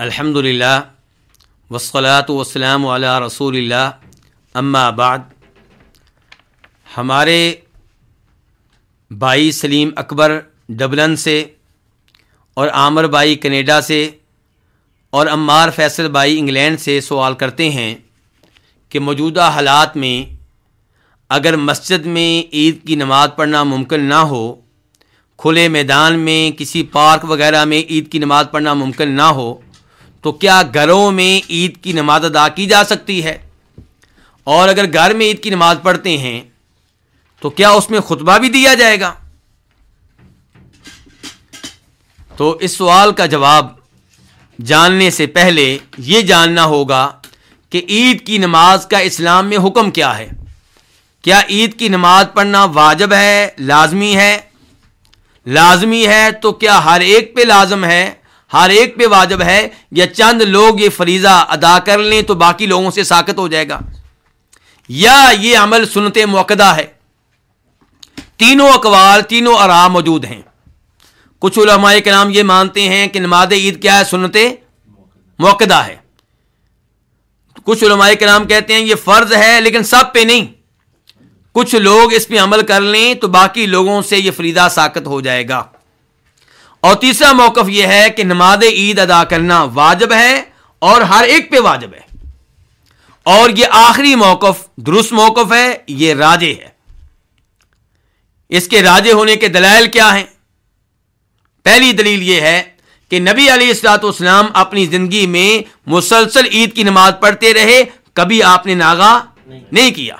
الحمد للہ وسلاۃ وسلام علیہ رسول اللہ اما بعد۔ ہمارے بھائی سلیم اکبر ڈبلن سے اور عامر بھائی کینیڈا سے اور عمار فیصل بھائی انگلینڈ سے سوال کرتے ہیں کہ موجودہ حالات میں اگر مسجد میں عید کی نماز پڑھنا ممکن نہ ہو، کھلے میدان میں، کسی پارک وغیرہ میں عید کی نماز پڑھنا ممکن نہ ہو تو کیا گھروں میں عید کی نماز ادا کی جا سکتی ہے؟ اور اگر گھر میں عید کی نماز پڑھتے ہیں، تو کیا اس میں خطبہ بھی دیا جائے گا؟ تو اس سوال کا جواب جاننے سے پہلے یہ جاننا ہوگا کہ عید کی نماز کا اسلام میں حکم کیا ہے۔ کیا عید کی نماز پڑھنا واجب ہے؟ لازمی ہے؟ لازمی ہے تو کیا ہر ایک پہ لازم ہے؟ ہر ایک پہ واجب ہے یا چند لوگ یہ فریضہ ادا کر لیں تو باقی لوگوں سے ساکت ہو جائے گا۔ یا یہ عمل سنت موقع ہے۔ تینوں اقوال، تینوں آرام موجود ہیں۔ کچھ علماء کے نام یہ مانتے ہیں کہ نماز عید کیا ہے؟ سنت موقع ہے۔ کچھ علماء کے نام کہتے ہیں یہ فرض ہے لیکن سب پہ نہیں۔ کچھ لوگ اس پہ عمل کر لیں تو باقی لوگوں سے یہ فریدہ ساکت ہو جائے گا۔ اور تیسرا موقف یہ ہے کہ نماز عید ادا کرنا واجب ہے اور ہر ایک پہ واجب ہے۔ اور یہ آخری موقف، درست موقف ہے، یہ راجے ہے۔ اس کے راجے ہونے کے دلائل کیا ہیں؟ پہلی دلیل یہ ہے کہ نبی علی السلاط اسلام اپنی زندگی میں مسلسل عید کی نماز پڑھتے رہے، کبھی آپ نے ناگا نہیں کیا۔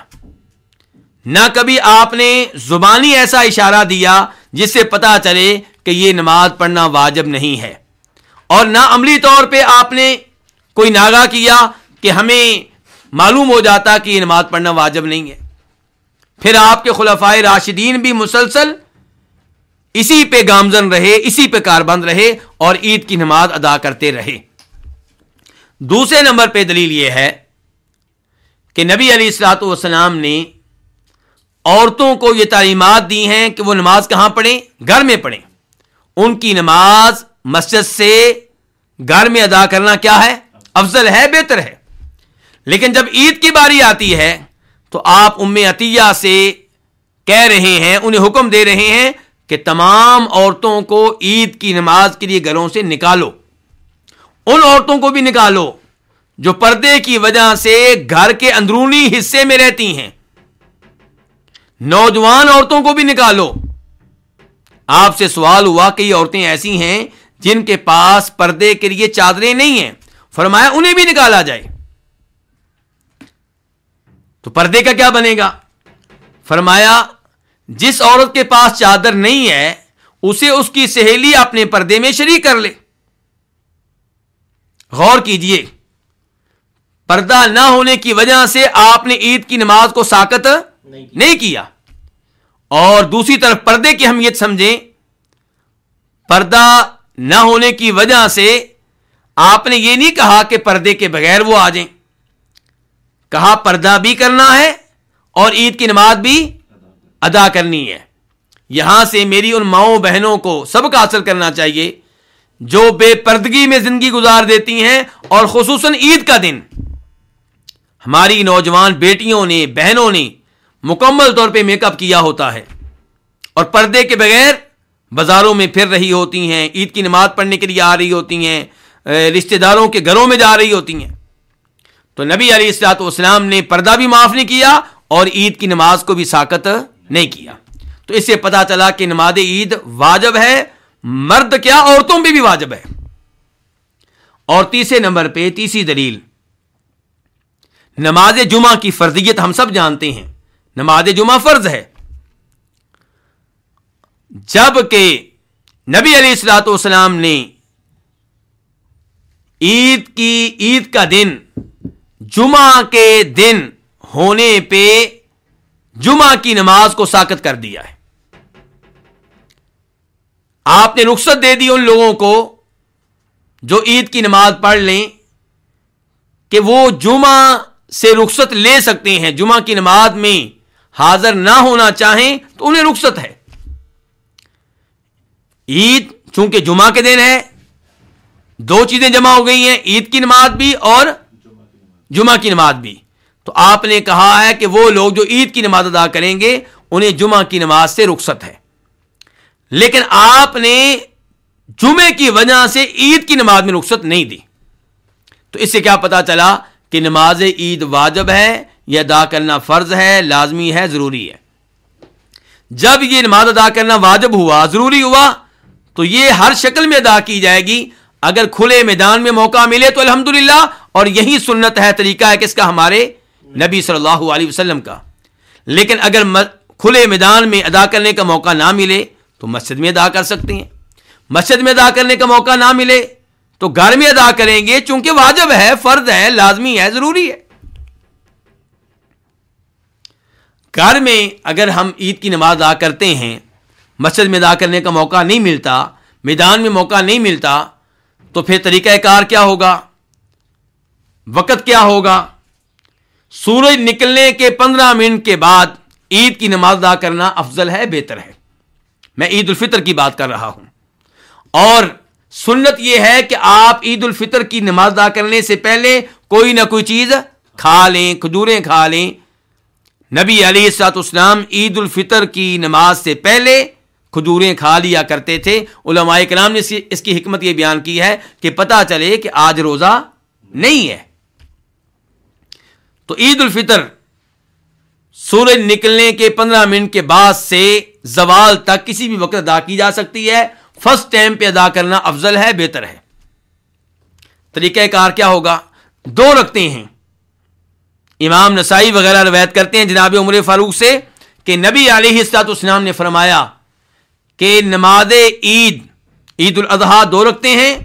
نہ کبھی آپ نے زبانی ایسا اشارہ دیا جس سے پتا چلے کہ یہ نماز پڑھنا واجب نہیں ہے۔ اور نہ عملی طور پہ آپ نے کوئی ناگا کیا کہ ہمیں معلوم ہو جاتا کہ یہ نماز پڑھنا واجب نہیں ہے۔ پھر آپ کے خلفائے راشدین بھی مسلسل اسی پہ گامزن رہے، اسی پہ کاربند رہے اور عید کی نماز ادا کرتے رہے۔ دوسرے نمبر پہ دلیل یہ ہے کہ نبی علی السلاط والسلام نے عورتوں کو یہ تعلیمات دی ہیں کہ وہ نماز کہاں پڑھیں؟ گھر میں پڑھیں۔ ان کی نماز مسجد سے گھر میں ادا کرنا کیا ہے؟ افضل ہے، بہتر ہے۔ لیکن جب عید کی باری آتی ہے، تو آپ ام عطیہ سے کہہ رہے ہیں، انہیں حکم دے رہے ہیں کہ تمام عورتوں کو عید کی نماز کے لیے گھروں سے نکالو۔ ان عورتوں کو بھی نکالو جو پردے کی وجہ سے گھر کے اندرونی حصے میں رہتی ہیں۔ نوجوان عورتوں کو بھی نکالو۔ آپ سے سوال ہوا کہ یہ عورتیں ایسی ہیں جن کے پاس پردے کے لیے چادریں نہیں ہیں۔ فرمایا انہیں بھی نکالا جائے۔ تو پردے کا کیا بنے گا؟ فرمایا جس عورت کے پاس چادر نہیں ہے اسے اس کی سہیلی اپنے پردے میں شریک کر لے۔ غور کیجیے پردہ نہ ہونے کی وجہ سے آپ نے عید کی نماز کو ساکت نہیں کیا۔ اور دوسری طرف پردے کی اہمیت سمجھیں۔ پردہ نہ ہونے کی وجہ سے آپ نے یہ نہیں کہا کہ پردے کے بغیر وہ آ جائیں۔ کہا پردہ بھی کرنا ہے اور عید کی نماز بھی ادا کرنی ہے۔ یہاں سے میری ان ماؤں بہنوں کو سبق حاصل کرنا چاہیے جو بے پردگی میں زندگی گزار دیتی ہیں اور خصوصاً عید کا دن۔ ہماری نوجوان بیٹیوں نے، بہنوں نے مکمل طور پہ میک اپ کیا ہوتا ہے۔ اور پردے کے بغیر بازاروں میں پھر رہی ہوتی ہیں، عید کی نماز پڑھنے کے لیے آ رہی ہوتی ہیں رشتہ داروں کے گھروں میں جا رہی ہوتی ہیں۔ تو نبی علی السلاط والسلام نے پردہ بھی معاف نہیں کیا اور عید کی نماز کو بھی ساکت نہیں کیا۔ تو اس سے پتا چلا کہ نماز عید واجب ہے، مرد کیا، عورتوں پہ بھی واجب ہے۔ اور تیسرے نمبر پہ تیسری دلیل، نماز جمعہ کی فرضیت ہم سب جانتے ہیں۔ نماز جمعہ فرض ہے۔ جبکہ نبی علیہ السلاۃ والسلام نے عید کی، عید کا دن، جمعہ کے دن ہونے پہ جمعہ کی نماز کو ساکت کر دیا ہے۔ آپ نے رخصت دے دی ان لوگوں کو جو عید کی نماز پڑھ لیں کہ وہ جمعہ سے رخصت لے سکتے ہیں۔ جمعہ کی نماز میں حاضر نہ ہونا چاہیں تو انہیں رخصت ہے۔ عید چونکہ جمعہ کے دن ہے، دو چیزیں جمع ہو گئی ہیں، عید کی نماز بھی اور جمعہ کی نماز بھی۔ تو آپ نے کہا ہے کہ وہ لوگ جو عید کی نماز ادا کریں گے، انہیں جمعہ کی نماز سے رخصت ہے۔ لیکن آپ نے جمعے کی وجہ سے عید کی نماز میں رخصت نہیں دی۔ تو اس سے کیا پتا چلا کہ نماز عید واجب ہے یہ ادا کرنا فرض ہے، لازمی ہے، ضروری ہے۔ جب یہ نماز ادا کرنا واجب ہوا، ضروری ہوا، تو یہ ہر شکل میں ادا کی جائے گی۔ اگر کھلے میدان میں موقع ملے تو الحمدللہ، اور یہی سنت ہے، طریقہ ہے کس کا؟ ہمارے نبی صلی اللہ علیہ وسلم کا۔ لیکن اگر کھلے میدان میں ادا کرنے کا موقع نہ ملے، تو مسجد میں ادا کر سکتے ہیں۔ مسجد میں ادا کرنے کا موقع نہ ملے، تو گھر میں ادا کریں گے، چونکہ واجب ہے فرد ہے، لازمی ہے، ضروری ہے۔ گھر میں اگر ہم عید کی نماز ادا کرتے ہیں، مسجد میں ادا کرنے کا موقع نہیں ملتا، میدان میں موقع نہیں ملتا، تو پھر طریقہ کار کیا ہوگا؟ وقت کیا ہوگا؟ سورج نکلنے کے پندرہ منٹ کے بعد عید کی نماز ادا کرنا افضل ہے، بہتر ہے۔ میں عید الفطر کی بات کر رہا ہوں۔ اور سنت یہ ہے کہ آپ عید الفطر کی نماز ادا کرنے سے پہلے کوئی نہ کوئی چیز کھا لیں، کھجوریں کھا لیں نبی علی سات اسلام عید الفطر کی نماز سے پہلے کھجوریں کھا لیا کرتے تھے۔ علماء کلام نے اس کی حکمت یہ بیان کی ہے کہ پتہ چلے کہ آج روزہ نہیں ہے۔ تو عید الفطر سورج نکلنے کے پندرہ منٹ کے بعد سے زوال تک کسی بھی وقت ادا کی جا سکتی ہے۔ فرسٹ ٹائم پہ ادا کرنا افضل ہے، بہتر ہے۔ طریقہ کار کیا ہوگا؟ دو رکھتے ہیں۔ امام نسائی وغیرہ روایت کرتے ہیں جناب عمر فاروق سے کہ نبی علیہ السلاط اسلام نے فرمایا کہ نماز عید عید الاضحیٰ دو رکھتے ہیں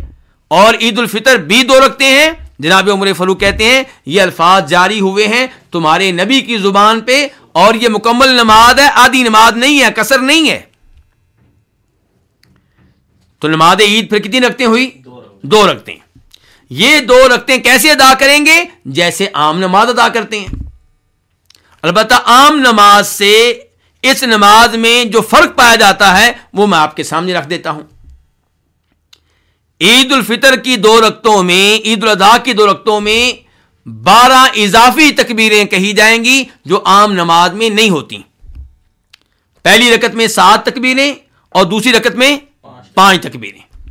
اور عید الفطر بھی دو رکھتے ہیں۔ جناب عمر فاروق کہتے ہیں، یہ الفاظ جاری ہوئے ہیں تمہارے نبی کی زبان پہ اور یہ مکمل نماز ہے، آدھی نماز نہیں ہے کثر نہیں ہے۔ تو نماز عید پھر کتنی رکھتے ہوئی؟ دو رکھتے ہیں۔ یہ دو رکھتے کیسے ادا کریں گے؟ جیسے عام نماز ادا کرتے ہیں۔ البتہ عام نماز سے اس نماز میں جو فرق پایا جاتا ہے، وہ میں آپ کے سامنے رکھ دیتا ہوں۔ عید الفطر کی دو رقطوں میں، عید الاضحیٰ کی دو رقطوں میں بارہ اضافی تکبیریں کہی جائیں گی جو عام نماز میں نہیں ہوتی۔ پہلی رکت میں سات تکبیریں اور دوسری رکت میں پانچ تکبیریں۔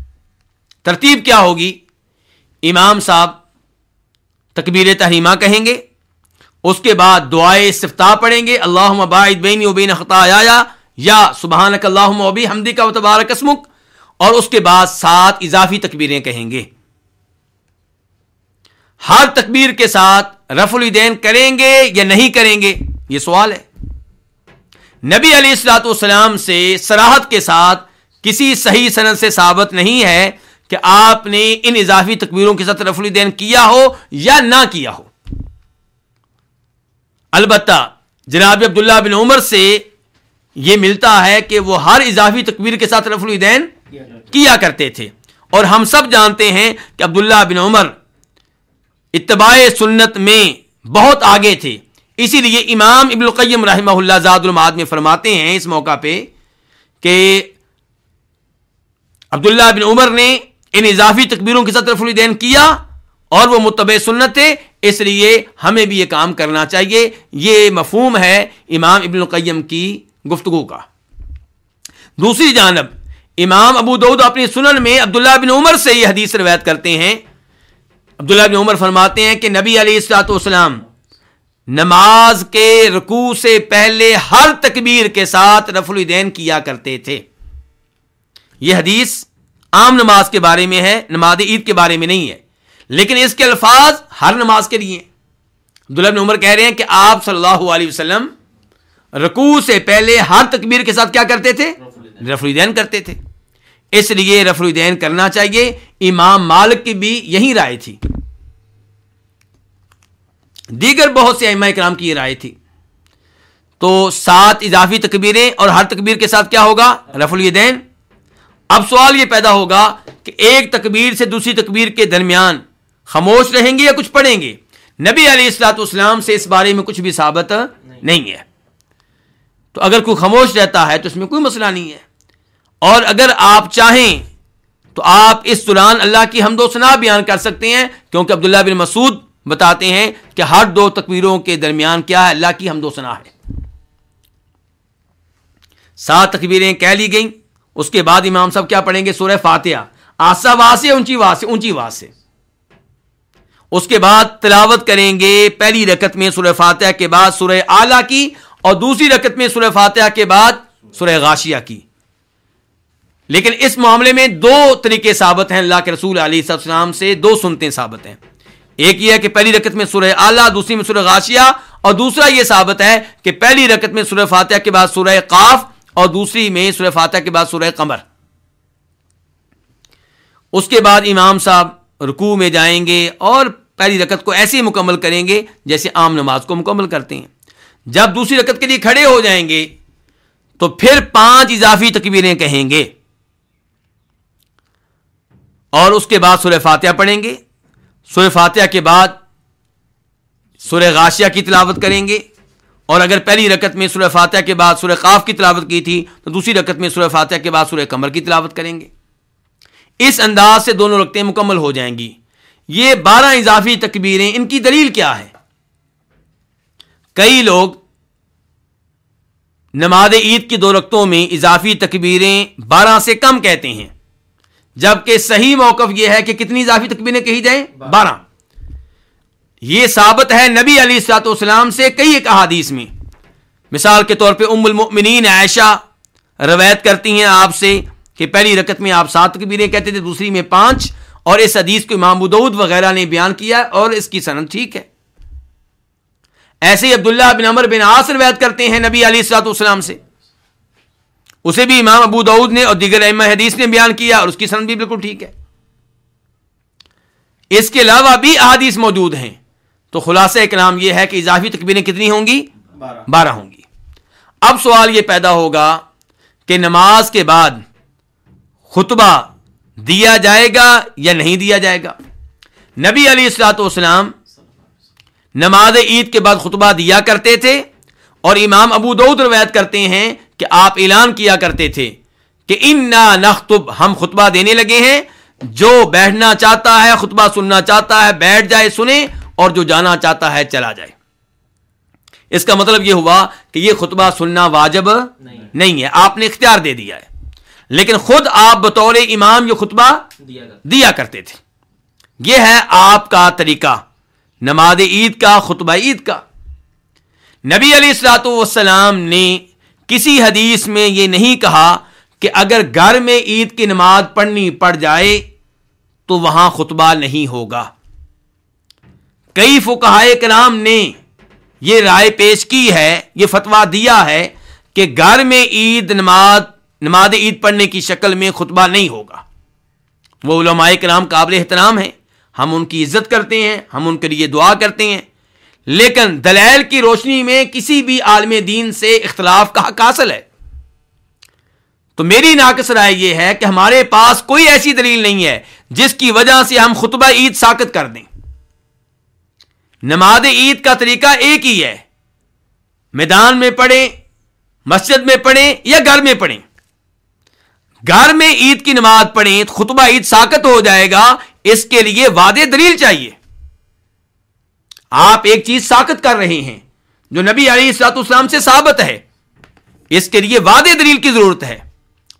ترتیب کیا ہوگی؟ امام صاحب تکبیر تحریمہ کہیں گے، اس کے بعد دعائے استفتاح پڑھیں گے اللہ مباعد بین بین خطا یا سبحانک اللہ عبی حمدی کا تبارک اسمک، اور اس کے بعد سات اضافی تکبیریں کہیں گے۔ ہر تکبیر کے ساتھ رف الدین کریں گے یا نہیں کریں گے، یہ سوال ہے۔ نبی علی السلاۃ والسلام سے سراحت کے ساتھ کسی صحیح صنعت سے ثابت نہیں ہے کہ آپ نے ان اضافی تکبیروں کے ساتھ رف الدین کیا ہو یا نہ کیا ہو۔ البتہ جناب عبداللہ بن عمر سے یہ ملتا ہے کہ وہ ہر اضافی تکبیر کے ساتھ رف الدین کیا کرتے تھے۔ اور ہم سب جانتے ہیں کہ عبداللہ بن عمر اتباع سنت میں بہت آگے تھے۔ اسی لیے امام ابن القیم رحمہ اللہ زاد الماد میں فرماتے ہیں اس موقع پہ کہ عبداللہ بن عمر نے ان اضافی تکبیروں کے ساتھ رف الدین کیا اور وہ متبع سنت اس لیے ہمیں بھی یہ کام کرنا چاہیے۔ یہ مفہوم ہے امام ابن القیم کی گفتگو کا۔ دوسری جانب، امام ابو دعود اپنی سنن میں عبداللہ بن عمر سے یہ حدیث روایت کرتے ہیں۔ عبداللہ بن عمر فرماتے ہیں کہ نبی علیہ السلاۃ والسلام نماز کے رکوع سے پہلے ہر تکبیر کے ساتھ رف الدین کیا کرتے تھے۔ یہ حدیث عام نماز کے بارے میں ہے، نماز عید کے بارے میں نہیں ہے۔ لیکن اس کے الفاظ ہر نماز کے لیے عبداللہ بن عمر کہہ رہے ہیں کہ آپ صلی اللہ علیہ وسلم رکوع سے پہلے ہر تکبیر کے ساتھ کیا کرتے تھے؟ رف کرتے تھے۔ اس لیے رف الدین کرنا چاہیے۔ امام مالک کی بھی یہی رائے تھی۔ دیگر بہت سے اما اکرام کی یہ رائے تھی۔ تو سات اضافی تکبیریں اور ہر تکبیر کے ساتھ کیا ہوگا؟ رف الدین۔ اب سوال یہ پیدا ہوگا کہ ایک تکبیر سے دوسری تکبیر کے درمیان خاموش رہیں گے یا کچھ پڑھیں گے؟ نبی علیہ السلاط اسلام سے اس بارے میں کچھ بھی ثابت نہیں ہے۔ تو اگر کوئی خاموش رہتا ہے تو اس میں کوئی مسئلہ نہیں ہے۔ اور اگر آپ چاہیں تو آپ اس دوران اللہ کی حمد و ثنا بیان کر سکتے ہیں، کیونکہ عبداللہ بن مسعود بتاتے ہیں کہ ہر دو تکبیروں کے درمیان کیا ہے؟ اللہ کی حمد و ثنا ہے۔ سات تکبیریں کہہ لی گئیں۔ اس کے بعد امام صاحب کیا پڑھیں گے؟ سورہ فاتحہ۔ آسا واس اونچی واس اونچی واس سے اس کے بعد تلاوت کریں گے پہلی رکت میں سورہ فاتحہ کے بعد سورہ اعلیٰ کی اور دوسری رکت میں سورہ فاتحہ کے بعد سورہ غاشیہ کی۔ لیکن اس معاملے میں دو طریقے ثابت ہیں۔ اللہ کے رسول علیہ السلام سے دو سنتے ثابت ہیں۔ ایک یہ ہے کہ پہلی رکت میں سورہ اعلیٰ، دوسری میں سورہ غاشیہ اور دوسرا یہ ثابت ہے کہ پہلی رکت میں سورہ فاتحہ کے بعد سورہ قاف اور دوسری میں سورہ فاتحہ کے بعد سورہ قمر۔ اس کے بعد امام صاحب رکوع میں جائیں گے اور پہلی رکت کو ایسے مکمل کریں گے جیسے عام نماز کو مکمل کرتے ہیں۔ جب دوسری رکت کے لیے کھڑے ہو جائیں گے تو پھر پانچ اضافی تکبیریں کہیں گے۔ اور اس کے بعد سورہ فاتحہ پڑھیں گے۔ سورہ فاتحہ کے بعد سورہ غاشیہ کی تلاوت کریں گے۔ اور اگر پہلی رکت میں سورہ فاتحہ کے بعد سورہ قاف کی تلاوت کی تھی، تو دوسری رکت میں سورہ فاتحہ کے بعد سورہ کمر کی تلاوت کریں گے۔ اس انداز سے دونوں رکتیں مکمل ہو جائیں گی۔ یہ بارہ اضافی تکبیریں، ان کی دلیل کیا ہے؟ کئی لوگ نماز عید کی دو رقطوں میں اضافی تکبیریں بارہ سے کم کہتے ہیں، جبکہ صحیح موقف یہ ہے کہ کتنی اضافی تکبیریں کہی جائیں؟ بارہ۔ یہ ثابت ہے نبی علی سات والسلام سے کئی ایک احادیث میں۔ مثال کے طور پہ ام المؤمنین عائشہ روایت کرتی ہیں آپ سے کہ پہلی رکت میں آپ سات تکبیریں کہتے تھے، دوسری میں پانچ، اور اس حدیث کو امام بدود وغیرہ نے بیان کیا اور اس کی صنعت ٹھیک ہے۔ ایسے ہی عبداللہ بن عمر بن آصر وید کرتے ہیں نبی علی سلاط اسلام سے۔ اسے بھی امام ابو دعود نے اور دیگر احمد حدیث نے بیان کیا اور اس کی صنعت بھی بالکل ٹھیک ہے۔ اس کے علاوہ بھی احادیث موجود ہیں۔ تو خلاصہ کلام یہ ہے کہ اضافی تکبیریں کتنی ہوں گی؟ بارہ۔ ہوں گی۔ اب سوال یہ پیدا ہوگا کہ نماز کے بعد خطبہ دیا جائے گا یا نہیں دیا جائے گا؟ نبی علی السلاۃ والسلام نماز عید کے بعد خطبہ دیا کرتے تھے اور امام ابو دعود روایت کرتے ہیں کہ آپ اعلان کیا کرتے تھے کہ ان نختب ہم خطبہ دینے لگے ہیں۔ جو بیٹھنا چاہتا ہے خطبہ سننا چاہتا ہے بیٹھ جائے سنے اور جو جانا چاہتا ہے چلا جائے۔ اس کا مطلب یہ ہوا کہ یہ خطبہ سننا واجب نہیں۔ ہے۔ آپ نے اختیار دے دیا ہے۔ لیکن خود آپ بطور امام یہ خطبہ دیا کرتے تھے۔ یہ ہے آپ کا طریقہ۔ نماز عید کا خطبہ عید کا۔ نبی علیہ السلاۃ والسلام نے کسی حدیث میں یہ نہیں کہا کہ اگر گھر میں عید کی نماز پڑھنی پڑ جائے تو وہاں خطبہ نہیں ہوگا۔ کئی فکہائے کرام نے یہ رائے پیش کی ہے، یہ فتوا دیا ہے کہ گھر میں عید، نماز نماز عید پڑھنے کی شکل میں خطبہ نہیں ہوگا۔ وہ علماء کرام قابل احترام ہیں۔ ہم ان کی عزت کرتے ہیں، ہم ان کے لیے دعا کرتے ہیں۔ لیکن دلیل کی روشنی میں کسی بھی عالم دین سے اختلاف کا حق حاصل ہے۔ تو میری ناقص رائے یہ ہے کہ ہمارے پاس کوئی ایسی دلیل نہیں ہے جس کی وجہ سے ہم خطبہ عید ساکت کر دیں۔ نماز عید کا طریقہ ایک ہی ہے۔ میدان میں پڑھیں، مسجد میں پڑھیں یا گھر میں پڑھیں۔ گھر میں عید کی نماز پڑھیں، خطبہ عید ساکت ہو جائے گا، اس کے لیے وعدے دلیل چاہیے۔ آپ ایک چیز ساکت کر رہے ہیں، جو نبی علی السلاط اسلام سے ثابت ہے۔ اس کے لیے وعدے دلیل کی ضرورت ہے۔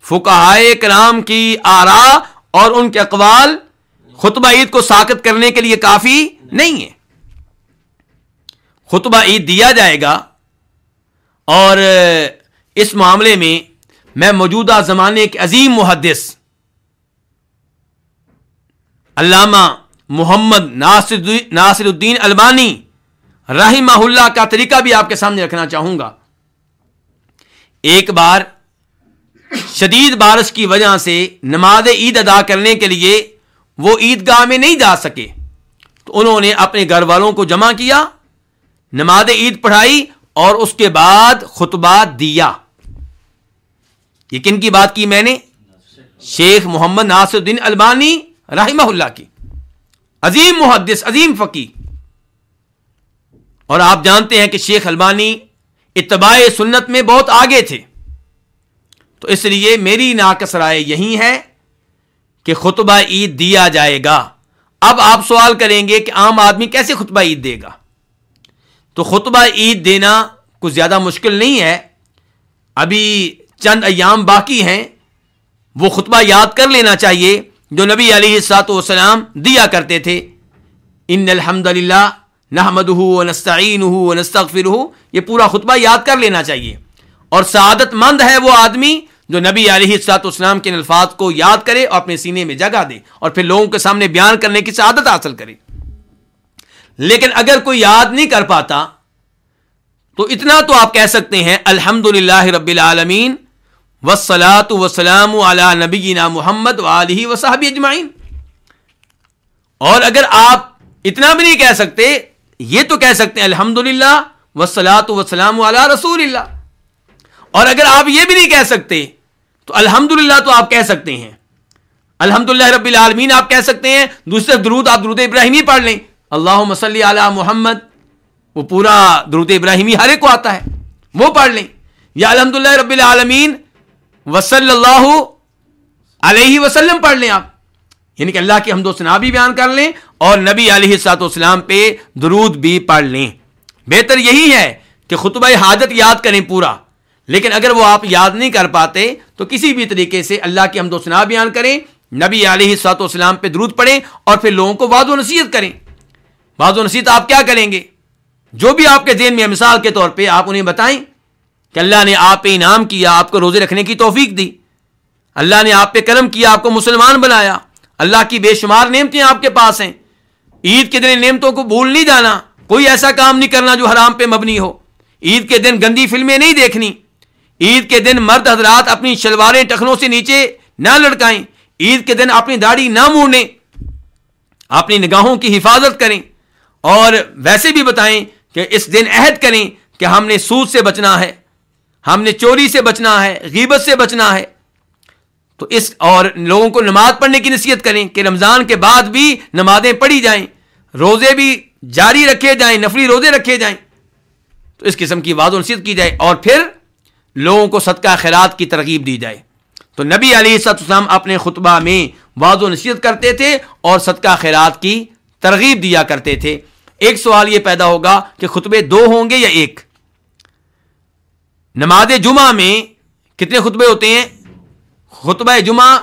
فکہائے کلام کی آرا اور ان کے اقوال خطبہ عید کو ساکت کرنے کے لیے کافی نہیں ہے خطبہ عید دیا جائے گا اور اس معاملے میں میں موجودہ زمانے کے عظیم محدث علامہ محمد ناصر ناصر الدین البانی رحمہ اللہ کا طریقہ بھی آپ کے سامنے رکھنا چاہوں گا۔ ایک بار شدید بارش کی وجہ سے نماز عید ادا کرنے کے لیے وہ عیدگاہ میں نہیں جا سکے تو انہوں نے اپنے گھر والوں کو جمع کیا نماز عید پڑھائی اور اس کے بعد خطبہ دیا۔ یہ کن کی بات کی میں نے؟ شیخ محمد ناصر الدین البانی رحمہ اللہ کی۔ عظیم محدث، عظیم فقی۔ اور آپ جانتے ہیں کہ شیخ البانی اتباع سنت میں بہت آگے تھے۔ تو اس لیے میری ناقص رائے یہی ہے کہ خطبہ عید دیا جائے گا۔ اب آپ سوال کریں گے کہ عام آدمی کیسے خطبہ عید دے گا؟ تو خطبہ عید دینا کچھ زیادہ مشکل نہیں ہے۔ ابھی چند ایام باقی ہیں۔ وہ خطبہ یاد کر لینا چاہیے جو نبی علیہ سات وسلام دیا کرتے تھے۔ ان الحمد للہ نحمد نستعین نستغفر یہ پورا خطبہ یاد کر لینا چاہیے۔ اور سعادت مند ہے وہ آدمی جو نبی علیہ سات اسلام کے الفاظ کو یاد کرے اور اپنے سینے میں جگہ دے اور پھر لوگوں کے سامنے بیان کرنے کی سعادت حاصل کرے۔ لیکن اگر کوئی یاد نہیں کر پاتا، تو اتنا تو آپ کہہ سکتے ہیں الحمد للہ رب العالمین وسلاۃ وسلام علی نبینا محمد علیہ وصحب اجمعین۔ اور اگر آپ اتنا بھی نہیں کہہ سکتے، یہ تو کہہ سکتے ہیں الحمد للہ وسلاۃ وسلام علی رسول اللہ اور اگر آپ یہ بھی نہیں کہہ سکتے، تو الحمد تو آپ کہہ سکتے ہیں۔ الحمد للہ رب العالمین آپ کہہ سکتے ہیں دوسرے درود آپ درود ابراہیمی پڑھ لیں۔ اللہ مسلی علی محمد۔ وہ پورا درود ابراہیمی ہر ایک کو آتا ہے۔ وہ پڑھ لیں۔ یا الحمد للہ رب العالمین۔ وصلی اللہ علیہ وسلم پڑھ لیں آپ۔ یعنی کہ اللہ کی حمد و سنا بھی بیان کر لیں اور نبی علیہ سات اسلام پہ درود بھی پڑھ لیں۔ بہتر یہی ہے کہ خطبہ حاجت یاد کریں پورا۔ لیکن اگر وہ آپ یاد نہیں کر پاتے تو کسی بھی طریقے سے اللہ کی حمد و سنا بیان کریں، نبی علیہ سات اسلام پہ درود پڑھیں اور پھر لوگوں کو واد و نصیحت کریں۔ واد و نصیحت آپ کیا کریں گے؟ جو بھی آپ کے ذہن میں مثال کے طور پہ آپ انہیں بتائیں کہ اللہ نے آپ پہ انعام کیا، آپ کو روزے رکھنے کی توفیق دی۔ اللہ نے آپ پہ کرم کیا، آپ کو مسلمان بنایا۔ اللہ کی بے شمار نعمتیں آپ کے پاس ہیں۔ عید کے دن نعمتوں کو بھول نہیں جانا۔ کوئی ایسا کام نہیں کرنا جو حرام پہ مبنی ہو۔ عید کے دن گندی فلمیں نہیں دیکھنی۔ عید کے دن مرد حضرات اپنی شلواریں ٹخنوں سے نیچے نہ لڑکائیں عید کے دن اپنی داڑھی نہ موڑنے اپنی نگاہوں کی حفاظت کریں۔ اور ویسے بھی بتائیں کہ اس دن عہد کریں کہ ہم نے سود سے بچنا ہے، ہم نے چوری سے بچنا ہے، غیبت سے بچنا ہے۔ تو اس اور لوگوں کو نماز پڑھنے کی نصیحت کریں کہ رمضان کے بعد بھی نمازیں پڑھی جائیں، روزے بھی جاری رکھے جائیں نفری روزے رکھے جائیں۔ تو اس قسم کی واض و نصیحت کی جائے اور پھر لوگوں کو صدقہ خیرات کی ترغیب دی جائے۔ تو نبی علی السلام اپنے خطبہ میں واض و نصیحت کرتے تھے اور صدقہ خیرات کی ترغیب دیا کرتے تھے۔ ایک سوال یہ پیدا ہوگا کہ خطبے دو ہوں گے یا ایک؟ نماز جمعہ میں کتنے خطبے ہوتے ہیں؟ خطبہ جمعہ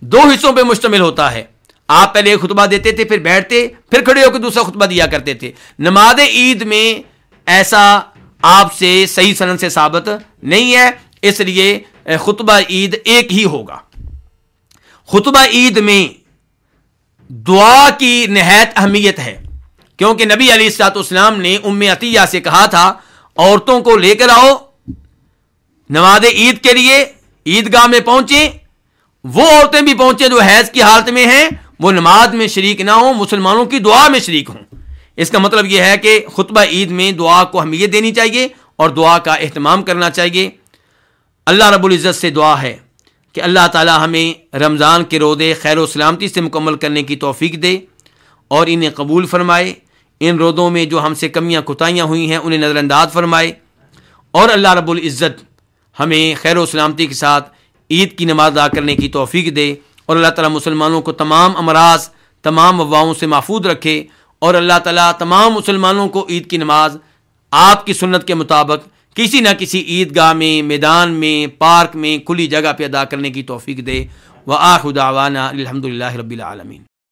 دو حصوں پہ مشتمل ہوتا ہے۔ آپ پہلے ایک خطبہ دیتے تھے، پھر بیٹھتے، پھر کھڑے ہو کے دوسرا خطبہ دیا کرتے تھے۔ نماز عید میں ایسا آپ سے صحیح سنن سے ثابت نہیں ہے، اس لیے خطبہ عید ایک ہی ہوگا۔ خطبہ عید میں دعا کی نہایت اہمیت ہے۔ کیونکہ نبی علی السلاط اسلام نے ام عطیہ سے کہا تھا، عورتوں کو لے کر آؤ، نماز عید کے لیے عیدگاہ میں پہنچے وہ عورتیں بھی پہنچے جو حیض کی حالت میں ہیں، وہ نماز میں شریک نہ ہوں، مسلمانوں کی دعا میں شریک ہوں۔ اس کا مطلب یہ ہے کہ خطبہ عید میں دعا کو اہمیت دینی چاہیے اور دعا کا اہتمام کرنا چاہیے۔ اللہ رب العزت سے دعا ہے کہ اللہ تعالی ہمیں رمضان کے رودے خیر و سلامتی سے مکمل کرنے کی توفیق دے اور انہیں قبول فرمائے۔ ان رودوں میں جو ہم سے کمیاں کوتاہیاں ہوئی ہیں، انہیں نظر انداز فرمائے۔ اور اللہ رب العزت ہمیں خیر و سلامتی کے ساتھ عید کی نماز ادا کرنے کی توفیق دے اور اللہ تعالیٰ مسلمانوں کو تمام امراض، تمام وباؤں سے محفوظ رکھے اور اللہ تعالیٰ تمام مسلمانوں کو عید کی نماز آپ کی سنت کے مطابق کسی نہ کسی عید گاہ میں، میدان میں، پارک میں، کھلی جگہ پہ ادا کرنے کی توفیق دے۔ وہ آخداوانہ الحمد للہ رب العالمین۔